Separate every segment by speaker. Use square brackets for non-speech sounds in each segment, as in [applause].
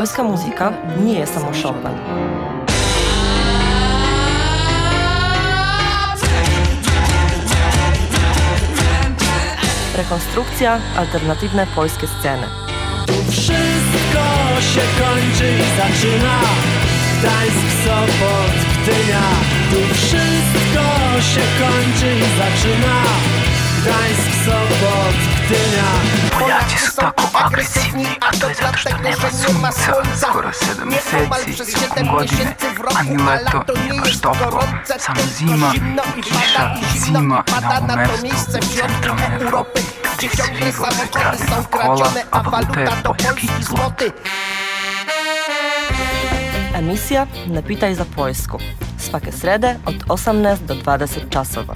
Speaker 1: Polska muzyka nie jest samo Chopin. Rekonstrukcja alternatywne polskie sceny.
Speaker 2: Tu wszystko się kończy i zaczyna Gdańsk, Sopot, Gdynia Tu wszystko się kończy i zaczyna Gdańsk, Sopot, Gdynia.
Speaker 3: Polacy są taką agresywni, a to dlatego, że nie ma słońca. Skoro 7 sesji, godziny, a mi lato nie kosztowło Sam zima, cisza, zima na miasto w centrum Europy Gdzie ciągle samochody są kradzione, a waluta to polski złoty.
Speaker 1: Emisja Ne pitaj za Poljsku. Svake srede od 18 do 20 časova.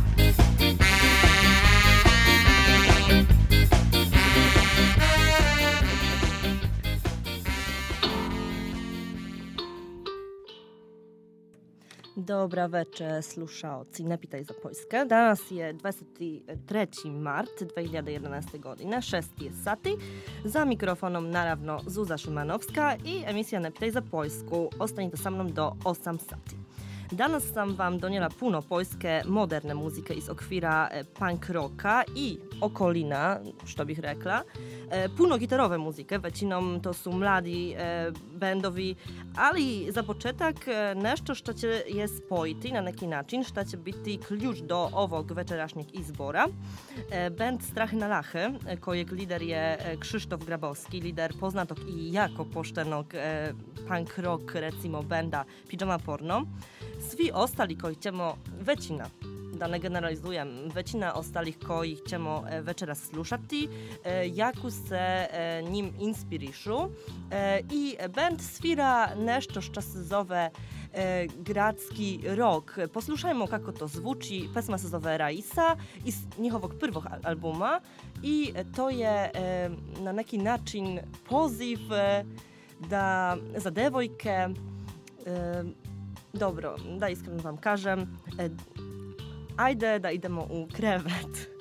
Speaker 1: Dobra večer, slušaoci, ne pitaj za Poljske. Danas je 23. mart 2011. godine, 6 je sati. Za mikrofonom naravno Zuza Šimanovska i emisja Ne pitaj za Poljsku. Ostanite sa mnom do 8 sati. Danas sam vam donijela puno poljske moderne muzike iz okvira e, punk rocka i okolina, što bih rekla. E, puno gitarove muzike, većinom to su mladi e, bendovi, ali za početak nešto što će je spojiti na neki način, što će biti ključ do ovog večerašnjeg izbora. Band Strahy na Lache, kojeg lider je Krzysztof Grabowski, lider poznatog i jako poštenog punk rock, recimo, benda Pijama Porno. Svi ostali koji ćemo, većina, da ne generalizujem, većina ostalih koji ćemo e, večeras slušati, e, jako se e, njim inspirišu i band svira nešto što se zove gradski rock. Poslušajmo kako to zvuči. Pesma se zove Raisa iz njihovog prvog albuma i to je na neki način poziv da za devojke dobro, da iskreno vam kažem, e, ajde da idemo u krevet.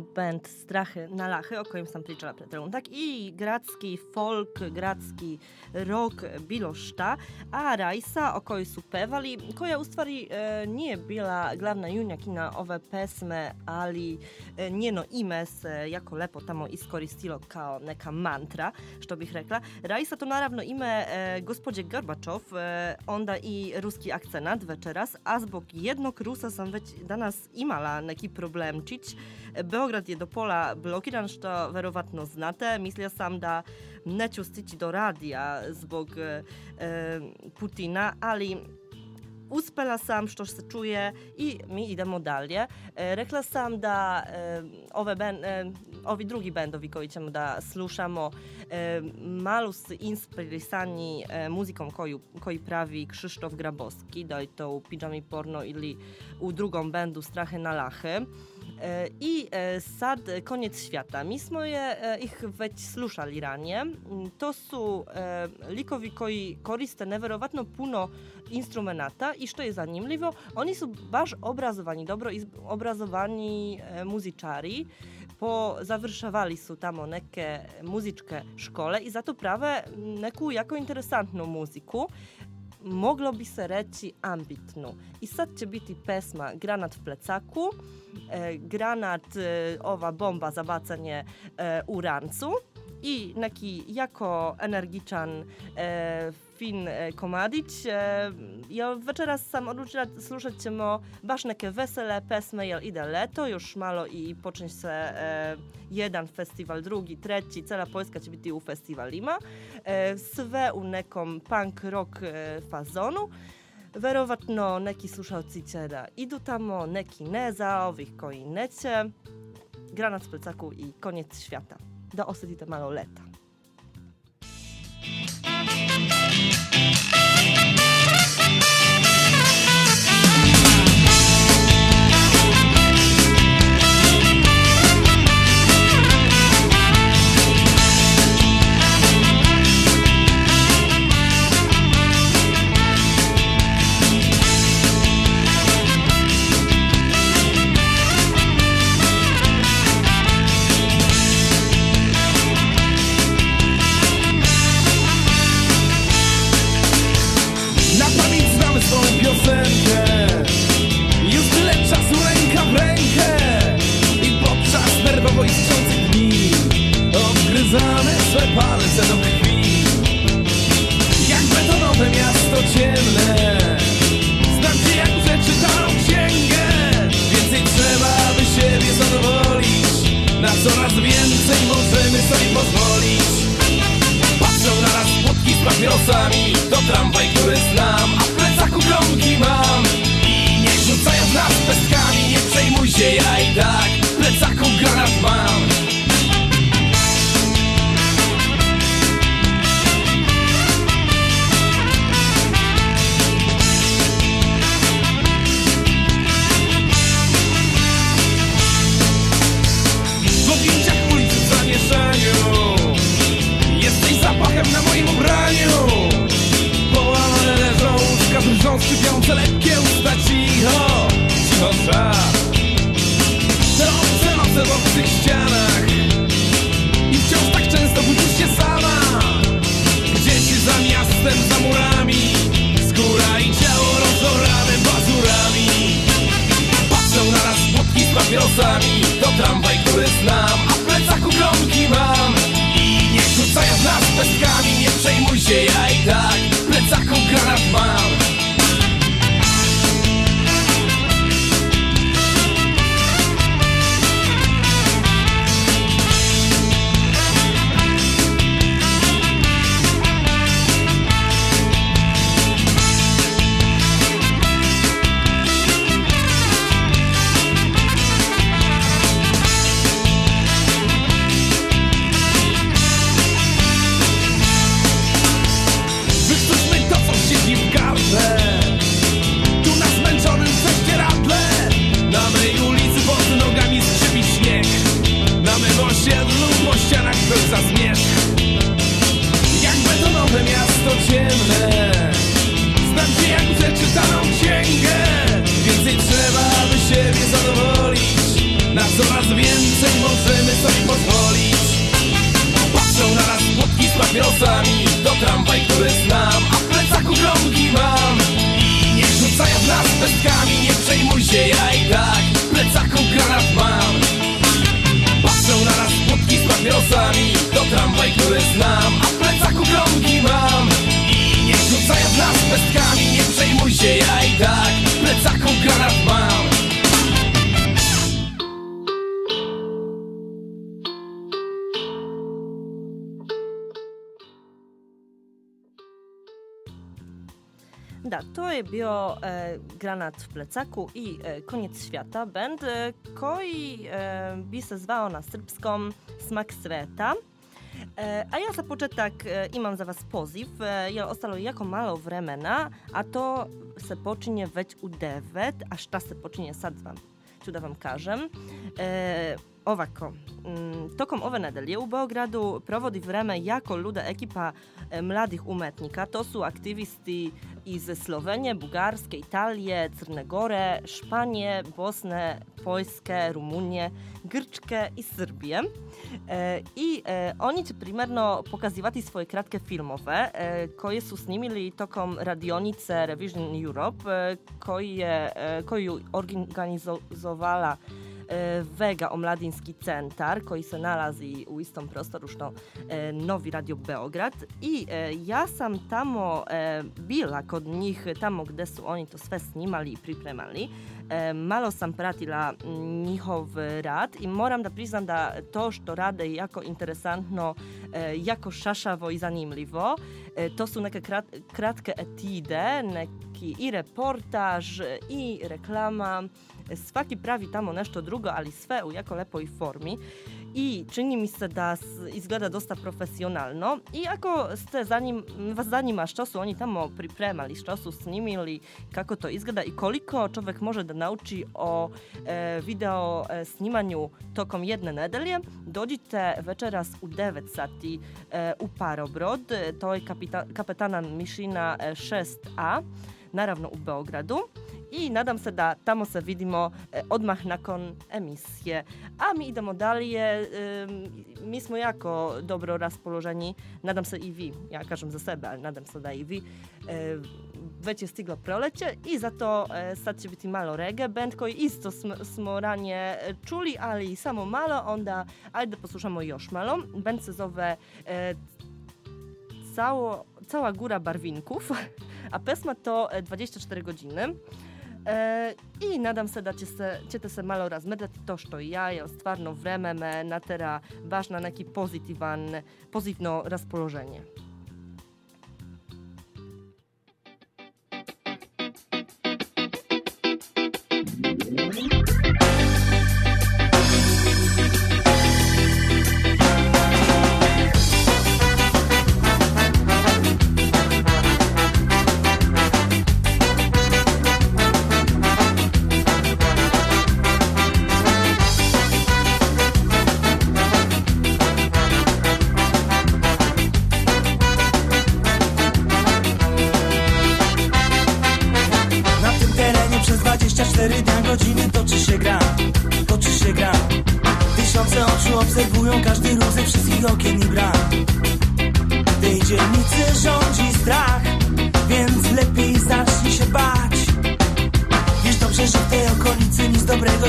Speaker 1: but Strahe na Lahe o kojem sam pričala pre trenutak i gradski folk, gradski rock, bilo šta, a Rajsa o kojoj su pevali, koja u stvari e, nije bila glavna junjakina ove pesme, ali e, njeno ime se jako lepo tamo iskoristilo kao neka mantra, što bih rekla. Rajsa to naravno ime e, gospođe Gorbačov, e, onda i ruski akcenat večeras, a zbog jednog Rusa sam već danas imala neki problemčić. Beograd je do pola blokiran, što verovatno znate. Mislila sam da neću stići do radija zbog e, e, Putina, ali uspela sam što se čuje i mi idemo dalje. E, rekla sam da e, ove ben, e, ovi drugi bendovi koji ćemo da slušamo e, malo su inspirisani e, muzikom koju, koji pravi Krzysztof Grabowski, da je to u Pijami Porno ili u drugom bendu Strahe na Lache. E, I e, sad koniec świata. Mi smo je e, ih već slušali ranije. Mm, To su likovi koji koriste neverovatno puno instrumenata i što je zanimljivo, oni su baš obrazovani, dobro obrazovani muzičari. Po, završavali su tamo neke muzičke škole i zato prave neku jako interesantnu muziku moglo bi se reći ambitnu. I sad će biti pesma Granat v plecaku, e, granat, e, ova bomba za bacanje e, u rancu i neki jako energičan e, fin e, komadić. E, ja večeras sam odlučila slušat ćemo baš neke vesele pesme, jer ide leto, još malo i počne se e, jedan festival, drugi, treći, cela Poljska će biti u festivalima. Sve u nekom punk rock fazonu. Verovatno neki slušalci će da idu tamo, neki ne za ovih koji neće. Granat w plecaku i koniec świata. Da osetite malo leta. Bio e, Granat v plecaku i e, Koniec svijata band e, koji bi se zvao na srpskom Smak sveta. A ja za početak imam za vas poziv, jer ostalo jako malo vremena, a to se počinje već u 9, a šta se počinje sad vam ću da vam kažem. Ovako, mm, tokom ove nedelje u Beogradu provodi vreme jako luda ekipa e, mladih umetnika. To su aktivisti iz Slovenije, Bugarske, Italije, Crne Gore, Španije, Bosne, Poljske, Rumunije, Grčke i Srbije. E, I e, oni će primarno pokazivati svoje kratke filmove koje su snimili tokom radionice Revision Europe koji je, koju organizovala Vega Omladinski centar koji se nalazi u istom prostoru što e, Novi Radio Beograd. I e, ja sam tamo e, bila kod njih tamo gde su oni to sve snimali i pripremali. E, malo sam pratila mm, njihov rad i moram da priznam da to što rade jako interesantno, e, jako šašavo i zanimljivo. E, to su neke krat, kratke etide, neki i reportaž i reklama. Svaki pravi tamo nešto drugo, ali sve u jako lepoj formi i čini mi se da izgleda dosta profesionalno. I ako ste zanim, vas zanima što su oni tamo pripremali, što su snimili, kako to izgleda i koliko čovjek može da nauči o e, video e, snimanju tokom jedne nedelje, dođite večeras u 9 sati e, u Parobrod, e, to je kapita, kapetana Mišina e, 6a, naravno u Beogradu. I nadam se da tamo se vidimo e, odmah nakon emisije. A mi idemo dalje. mi smo jako dobro raspoloženi. Nadam se i vi. Ja kažem za sebe, ali nadam se da i vi. E, već je stiglo proleće i zato e, sad će biti malo reggae band koji isto sm- smo ranije čuli, ali samo malo. Onda ajde poslušamo još malo. Band se zove cało, Cała góra barwinków, [laughs] a pesma to e, 24 godziny. E, I nadam se da će se, ćete se malo razmrdati to što ja, jer stvarno vreme me natera baš na neki pozitivan, pozitivno raspoloženje.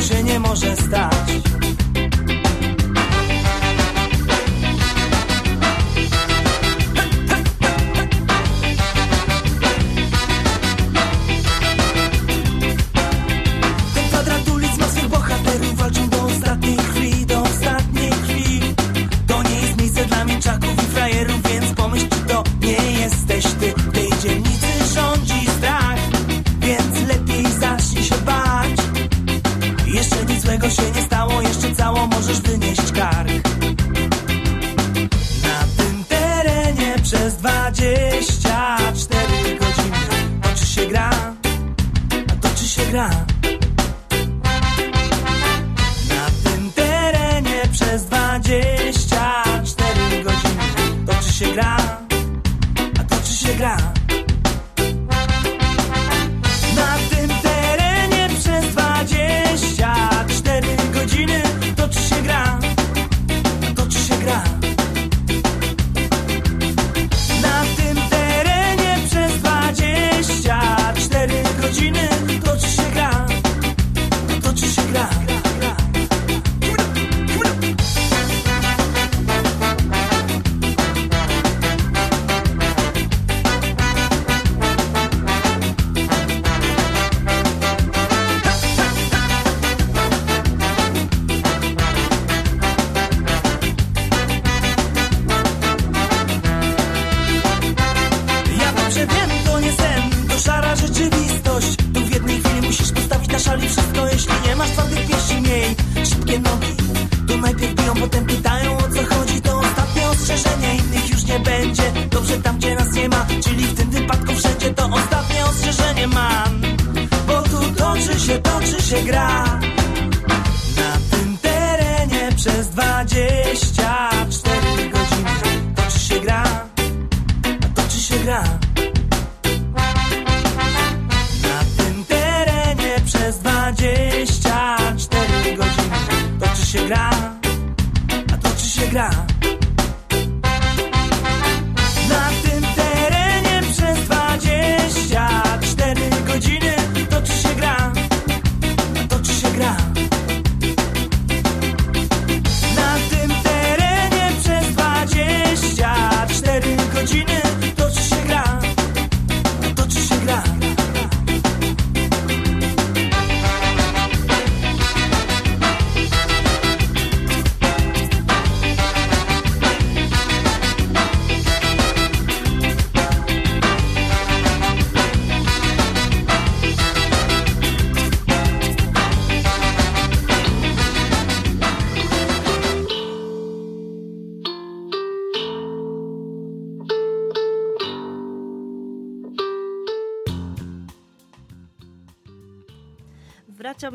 Speaker 2: Się
Speaker 4: nie może stać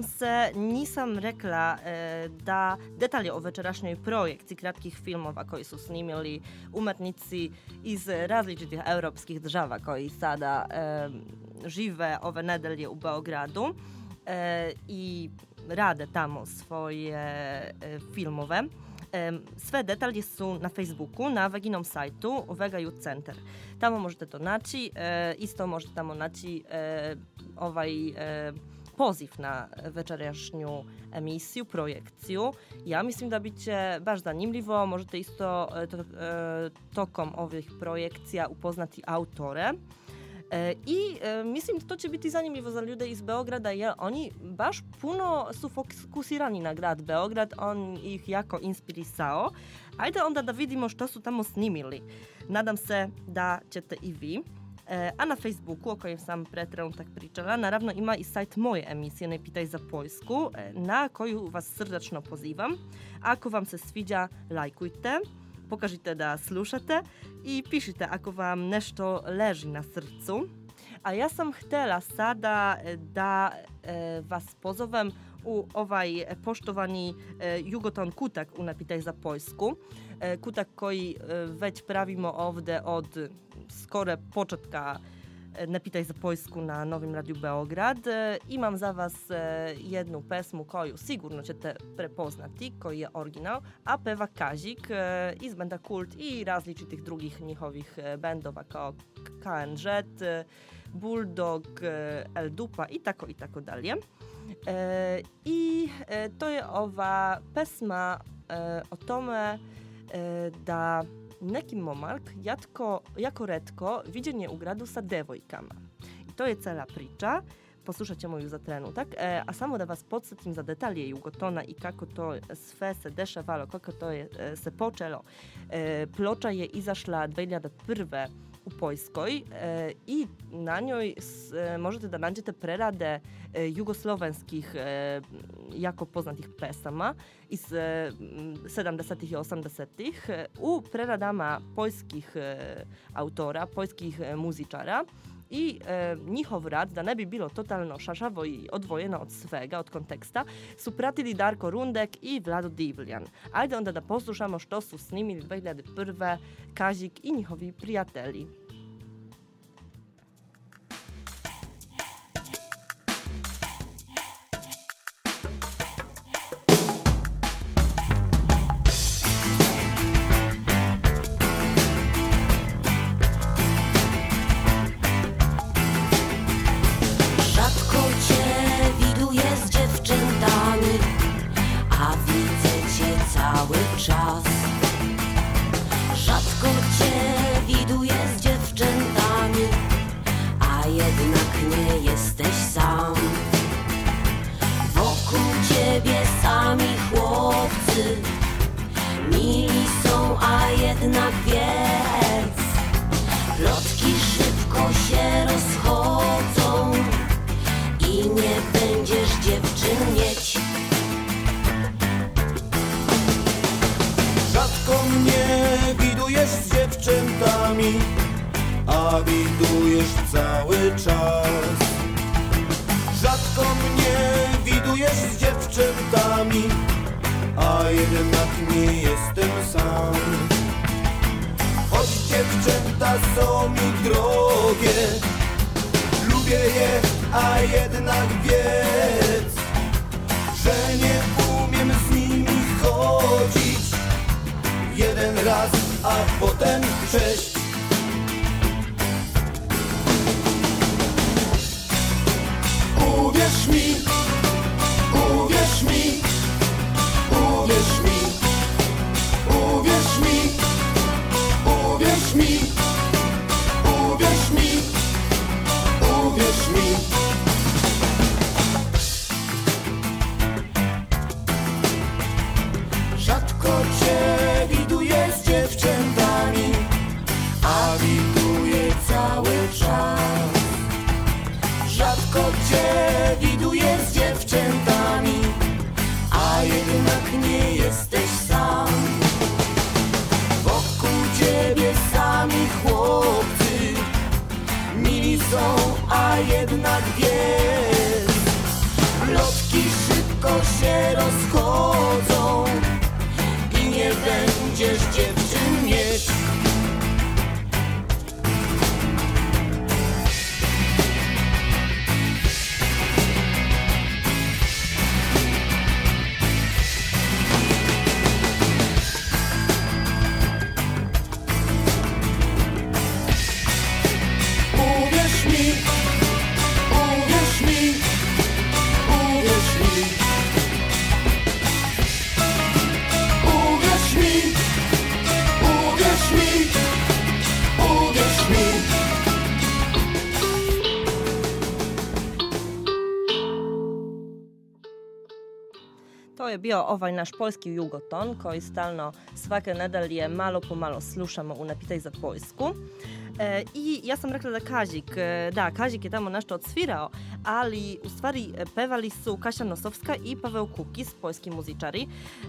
Speaker 1: Vraćam se, nisam rekla e, da detalje o večerašnjoj projekciji kratkih filmova koji su snimili umetnici iz različitih europskih država koji sada e, žive ove nedelje u Beogradu e, i rade tamo svoje e, filmove. E, Sve detalje su na Facebooku, na Veginom sajtu Vega Youth Center. Tamo možete to naći, e, isto možete tamo naći e, ovaj e, poziv na večerašnju emisiju, projekciju. Ja mislim da bit će baš zanimljivo. Možete isto e, to- e, tokom ovih projekcija upoznati autore. E, I e, mislim da to će biti zanimljivo za ljude iz Beograda jer oni baš puno su fokusirani na grad Beograd, on ih jako inspirisao. Ajde onda da vidimo što su tamo snimili. Nadam se da ćete i vi. E, a na Facebooku, o kojem sam pre trenutak pričala, naravno ima i sajt moje emisije Ne pitaj za Poljsku, e, na koju vas srdačno pozivam. Ako vam se sviđa, lajkujte, pokažite da slušate i pišite ako vam nešto leži na srcu. A ja sam htjela sada e, da e, vas pozovem u ovaj poštovani e, Jugoton Kutak u Napitaj za Poljsku. E, kutak koji e, već pravimo ovde od skore početka Napitaj za Pojsku na Nowym Radiu Beograd i mam za vas jednu pesmu koju sigurno ćete prepoznati, koji je original, a peva Kazik iz benda Kult i različitih drugih njihovih bendova kao KNZ, Bulldog, El Dupa i tako i tako dalje. I to je ova pesma o tome da neki momak jatko, jako redko viđen je u gradu sa devojkama. I to je cela priča. Poslušat ćemo ju za trenutak. E, a samo da vas podsjetim za detalje Jugotona i kako to sve se dešavalo, kako to je e, se počelo. E, ploča je izašla 2001 u Poljskoj e, i na njoj s, e, možete da nađete prerade jugoslovenskih e, jako poznatih pesama iz 70. i 80. u preradama poljskih autora, poljskih muzičara i e, rad, da ne bi bilo totalno šašavo i odvojeno od svega, od konteksta, su pratili Darko Rundek i Vlado Divljan. Ajde onda da poslušamo što su snimili 2001. Kazik i njihovi prijatelji.
Speaker 5: nami A jednak nie jestem sam. Choć dziewczęta są mi drogie Lubię je, a jednak wiedz Że nie umiem z nimi chodzić. Jeden raz, a potem sześć.
Speaker 1: Bio ovaj naš poljski jugoton koji stalno svake nedelje malo po malo slušamo u Napitaj za Poljsku. E, I ja sam rekla da Kazik, e, da, Kazik je tamo nešto odsvirao, ali u stvari e, pevali su Kasia Nosowska i Paweł Kukis, poljski muzičari.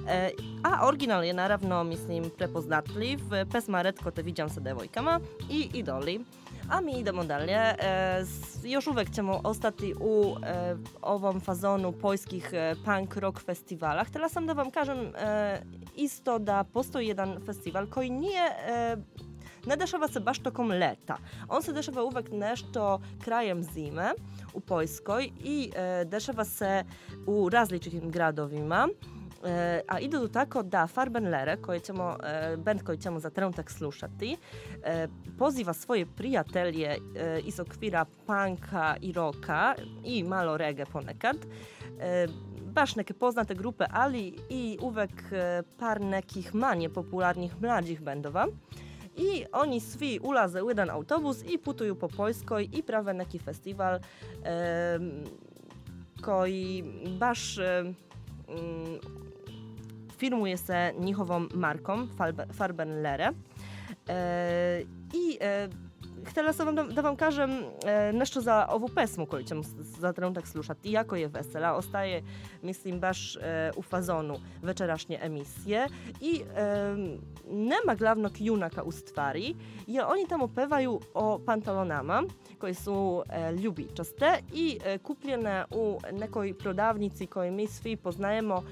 Speaker 1: E, a original je naravno, mislim, prepoznatljiv. Pesma Redko te widziam sa devojkama i Idoli. A mi idemo dalje. E, još uvek ćemo ostati u e, ovom fazonu poljskih e, punk rock festivala. Htjela sam da kažem e, isto da postoji jedan festival koji nije ne dešava se baš tokom leta. On se dešava uvek nešto krajem zime u Poljskoj i e, dešava se u različitim gradovima. E, a ide do tako da Farbenlere, koji ćemo, e, band koji ćemo za trenutak slušati, e, poziva svoje prijatelje iz okvira punka i roka i malo rege ponekad, baš neke poznate grupe, ali i uvek par nekih manje popularnih mlađih bendova. I oni svi ulaze u jedan autobus i putuju po Poljskoj i prave neki festival e, koji baš e, firmuje se markom Farbe- Farbenlere. E, I e, htjela sam vam da, vam kažem e, nešto za ovu pesmu koju ćemo za trenutak slušati. Jako je vesela, ostaje, mislim, baš u fazonu večerašnje emisije i nema glavnog junaka u stvari, oni tamo pevaju o pantalonama koje su ljubičaste i kupljene u nekoj prodavnici koju mi poznajemo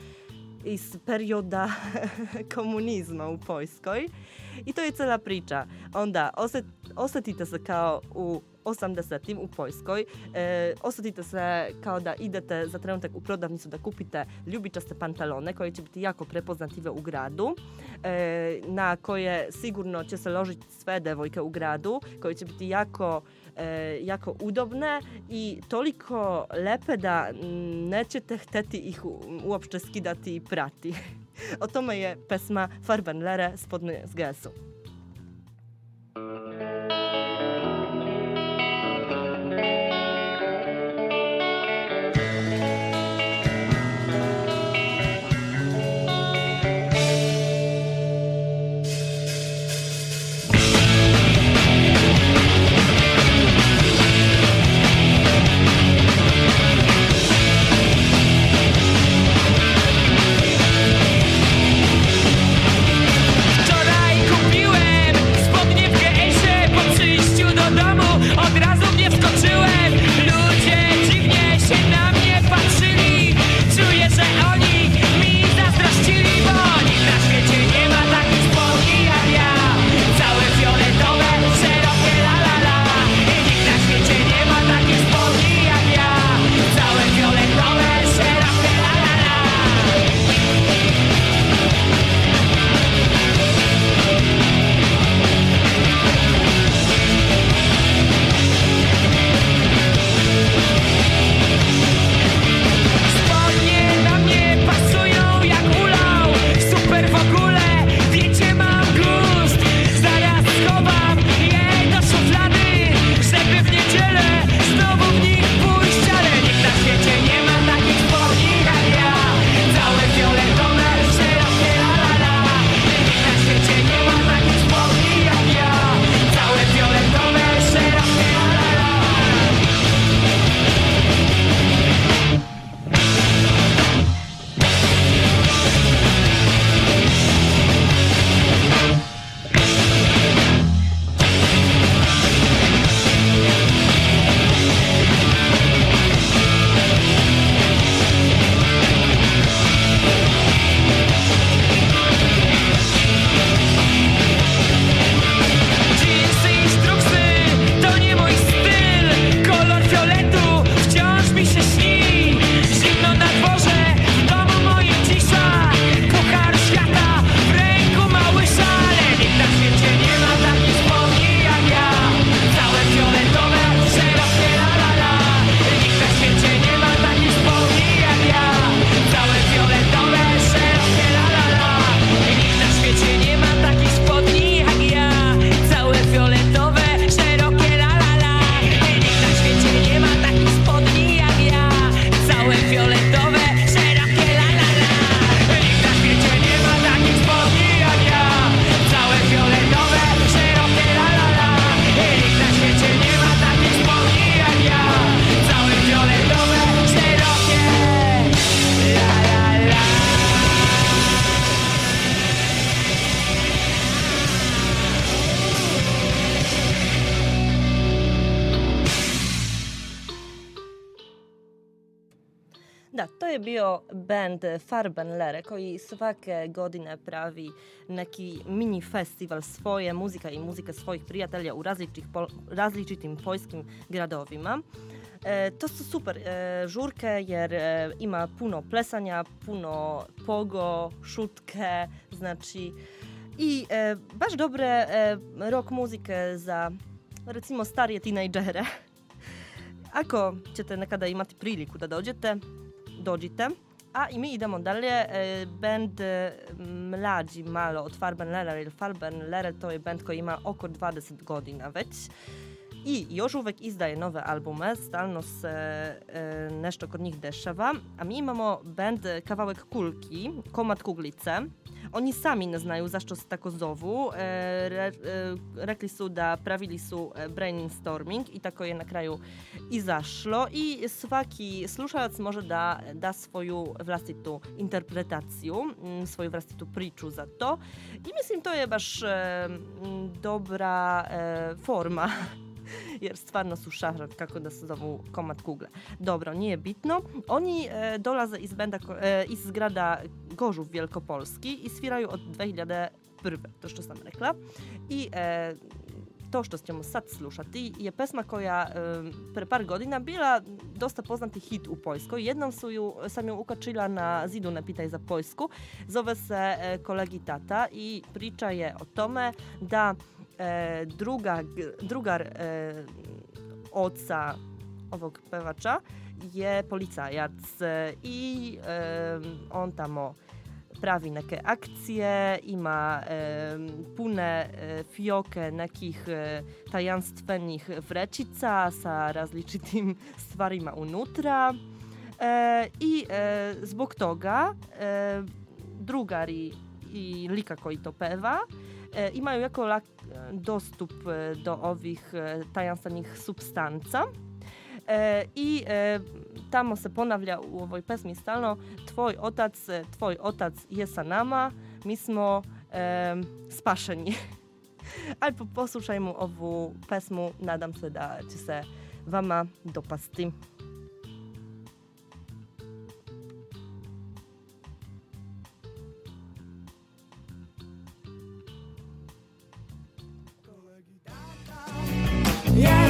Speaker 1: iz perioda [laughs] komunizma u Poljskoj. I to je cela priča. Onda oset, osetite se kao u 80-im u Poljskoj. E, osetite se kao da idete za trenutak u prodavnicu da kupite ljubičaste pantalone koje će biti jako prepoznative u gradu, e, na koje sigurno će se ložiti sve devojke u gradu, koje će biti jako jako udobne i toliko lepe da nećete hteti ih uopšte skidati i prati. o tome je pesma Farbenlere spodne z GS-u. Je bio band Farben Lere koji svake godine pravi neki mini festival svoje muzika i muzike svojih prijatelja u različitih, različitim poljskim gradovima. E, to su super e, žurke jer e, ima puno plesanja, puno pogo, šutke, znači i e, baš dobre e, rock muzike za recimo starije tinejdžere. Ako ćete nekada imati priliku da dođete, dođite. A i mi idemo dalje. Band e, mlađi malo od Farben Lehrer, jer Farben Lehrer to je band koji ima oko 20 godina već. I još uvek izdaje nove albume, stalno se e, nešto kod njih. A mi imamo band Kawałek Kulki, Komad Kuglice. Oni sami ne znaju zašto tako zovu. E, re, e, rekli su da pravili su e, brainstorming i tako je na kraju izašlo i svaki slušalac može da da svoju vlastitu interpretaciju, svoju vlastitu priču za to. I mislim to je baš e, dobra e, forma [laughs] [laughs] jer stvarno su šahrat kako da se zovu komad kugle. Dobro, nije bitno. Oni e, dolaze iz, benda, e, iz Gożów Wielkopolski i sviraju od 2001. To što sam rekla. I e, to što ćemo sad slušati je pesma koja e, pre par godina bila dosta poznati hit u Poljskoj. Jednom su ju, sam ju ukačila na zidu Ne pitaj za Poljsku. Zove se e, Kolegi Tata i priča je o tome da e, druga, drugar e, oca ovog pevacza je policajac e, i e, on tamo pravi neke akcije, ima e, pune e, fioke nekih e, tajanstvenih vrećica sa različitim stvarima unutra. E, i e, zbog toga e, drugari i lika koji to pewa e, imaju jako lak dostup e, do ovih e, tajanstvenih substanca. E, I tamo se ponavlja u ovoj pesmi stalno Tvoj otac, tvoj otac je sa nama, mi smo spašeni. [laughs] Ali poslušajmo ovu pesmu, nadam se da će se vama dopasti. Yeah.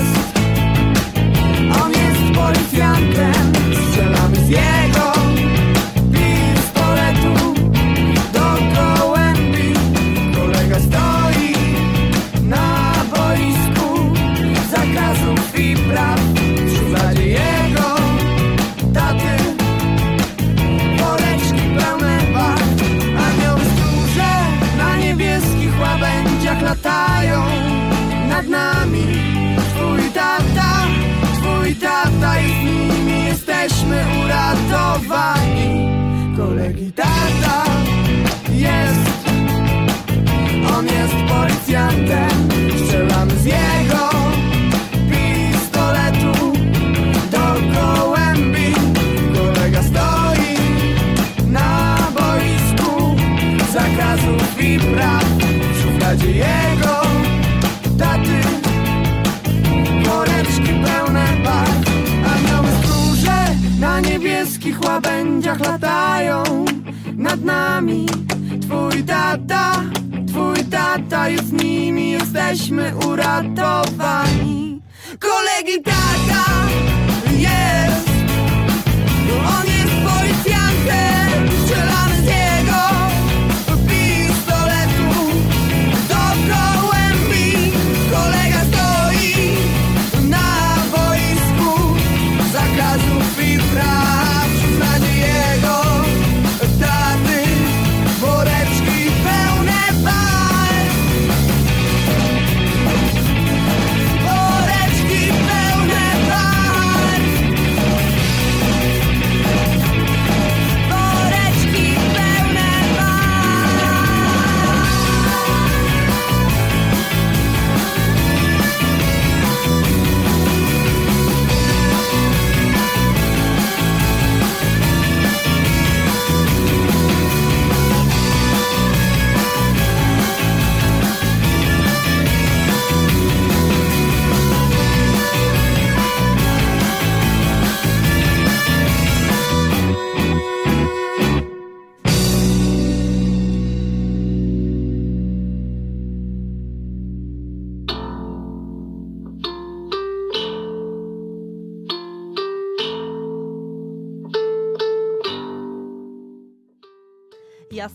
Speaker 1: Kolegi tata jest,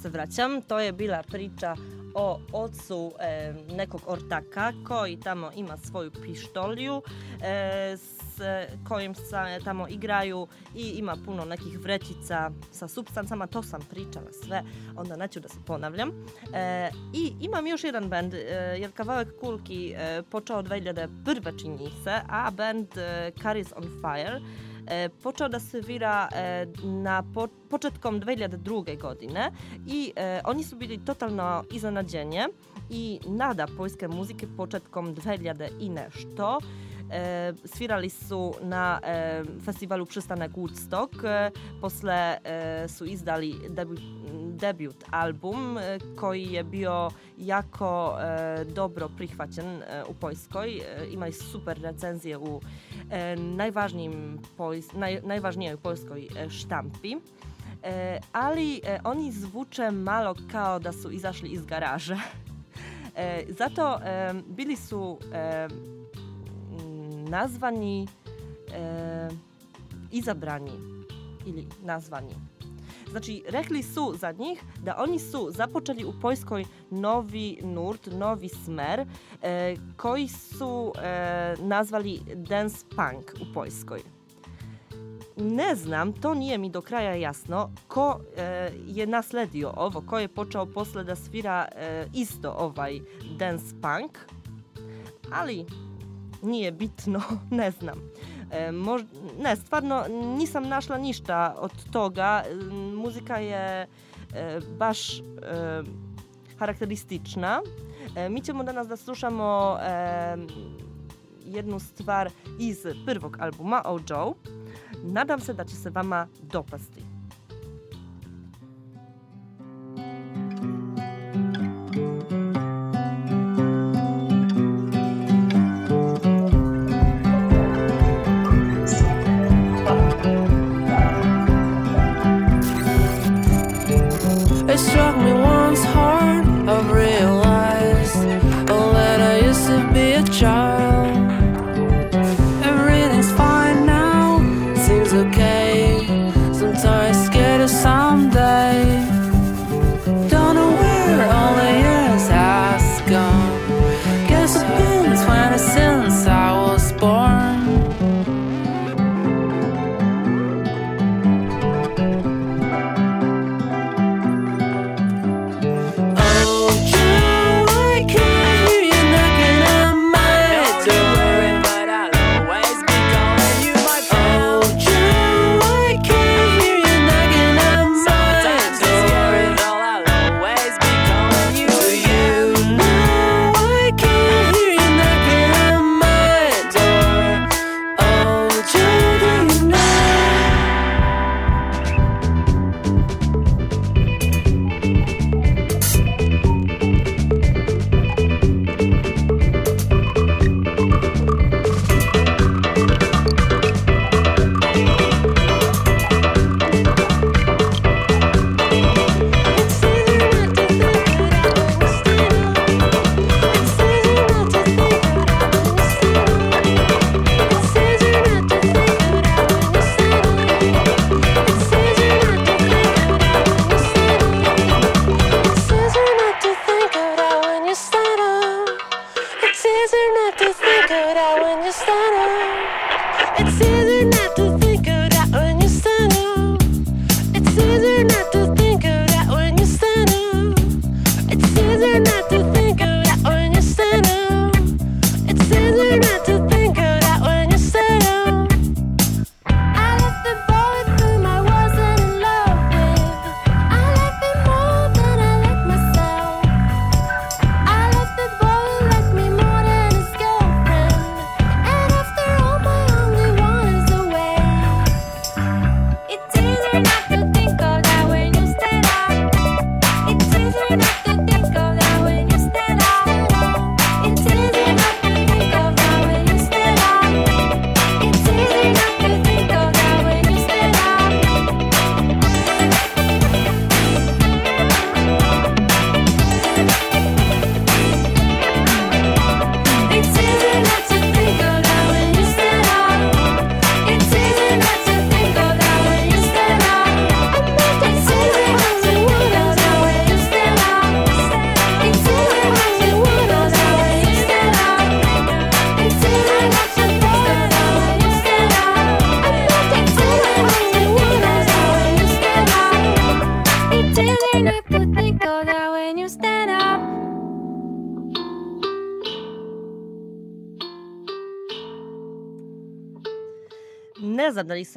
Speaker 1: se vraćam. To je bila priča o ocu e, nekog ortaka koji tamo ima svoju pištolju e, s kojim se tamo igraju i ima puno nekih vrećica sa substancama, to sam pričala sve, onda neću da se ponavljam. E, I imam još jedan band, e, jer kawałek kulki e, počeo 2001. čini se, a band e, Caris on Fire e, počeo da se vira e, na po, početkom 2002. godine i e, oni su bili totalno iznenađenje i nada poljske muzike početkom 2000 i nešto. E, svirali su na e, festiwalu Przystanek Woodstock. E, posle e, su izdali debiut album e, koji je bio jako e, dobro prihvaćen u Poljskoj. Imali super recenzije u naj, najważniejszej polskiej sztampi. E, ali e, oni zvuče malo kao da su izašli iz garaže. [laughs] E, zato bili su nazvani e, izabrani ili nazvani. Znači, rekli su za njih da oni su započeli u Poljskoj novi nurt, novi smer e, su e, dance punk u Poljskoj. Ne znam, to nije mi do kraja jasno, ko e, je nasledio ovo, ko je počeo posle da svira e, isto ovaj dance punk, ali nije bitno, [laughs] ne znam. E, mož, ne, stvarno nisam našla od toga. E, muzika je e, baš e, charakterystyczna. E, mi ćemo danas da slušamo jednu stvar iz prvog albuma, O Joe. Nadam se da će se vama dopasti.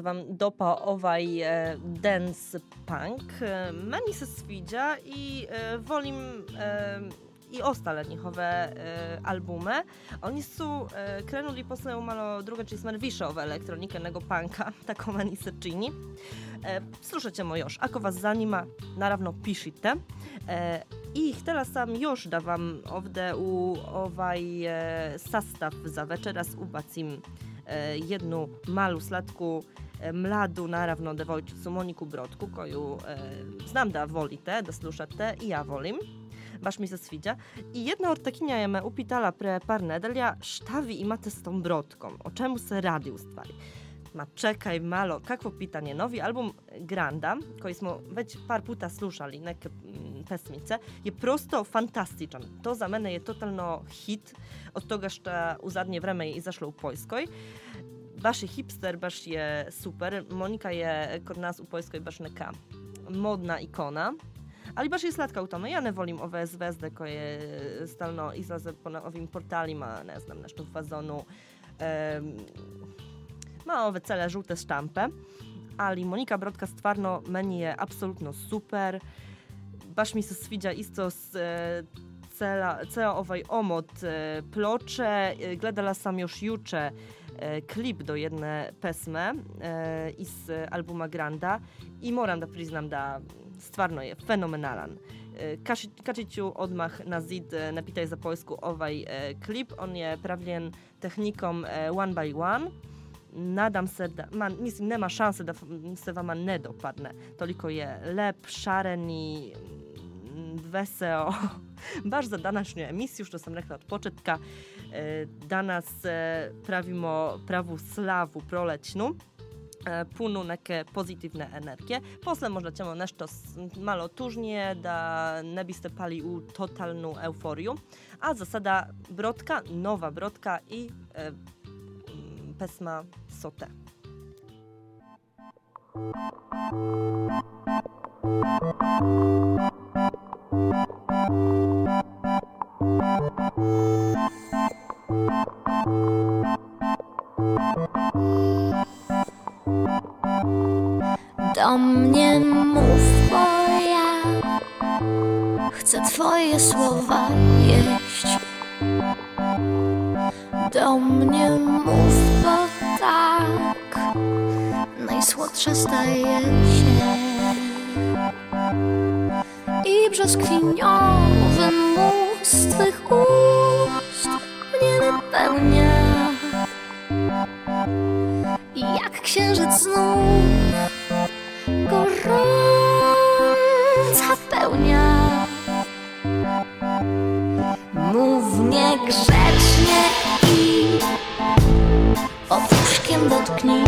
Speaker 1: Wam vám owaj ovaj dance punk. E, meni se sviđa i e, volim i ostale njihowe y, albumy. Oni su y, krenuli posle malo druga, czyli smar više ove punka, [laughs] tako meni se čini. E, ćemo još, ako vas zanima. E, i teraz sam już dawam owdę u owaj e, sastaw za wieczera z ubacim jednu malu, slatku, e, mladu, naravno, devojčicu Moniku Brodku, koju e, znam da volite, da slušate i ja volim. Baš mi se sviđa. I jedna ortakinja je me upitala pre par nedelja šta vi imate s tom Brodkom, o čemu se radi u stvari. Ma čekaj malo, kakvo pitanje. Novi album Granda, koji smo već par puta slušali, neke pesmice, je prosto fantastičan. To za mene je totalno hit od toga što u zadnje vreme je izašlo u Poljskoj. Baš je hipster, baš je super. Monika je kod nas u Poljskoj baš neka modna ikona. Ali baš je slatka u tome. Ja ne volim ove zvezde koje stalno izlaze po ovim portalima, ne znam, nešto fazonu em, ma ove cele żółte štampe, ali Monika Brodka stvarno meni je apsolutno super. Baš mi se sviđa isto s e, cela, ceo ovaj omot e, ploče. E, Gledala sam još juče klip do jedne pesme iz albuma Granda i moram da priznam da stvarno je fenomenalan. E, Kaši, kačić ću odmah na zid Napitaj za Poljsku ovaj klip. On je pravljen tehnikom e, one by one. Nadam se da, ma, mislim, nema šanse da se vama ne dopadne. Toliko je lep, šaren veseo. Baš za današnju emisiju, što sam rekla od početka. E, danas e, pravimo pravu slavu prolećnu e, punu neke pozitivne energije. Posle možda ćemo nešto malo tužnije da ne biste pali u totalnu euforiju. A za sada Brodka, nowa Brodka i e, mm, pesma Sote.
Speaker 6: Do mnie mów, bo ja chcę twoje słowa jeść. Do mnie mów, bo tak najsłodsza staje się. I brzoskwiniowy mus twych ust mnie napełnia. Jak księżyc znów gorąca pełnia. Mów niegrzecznie i opuszkiem dotknij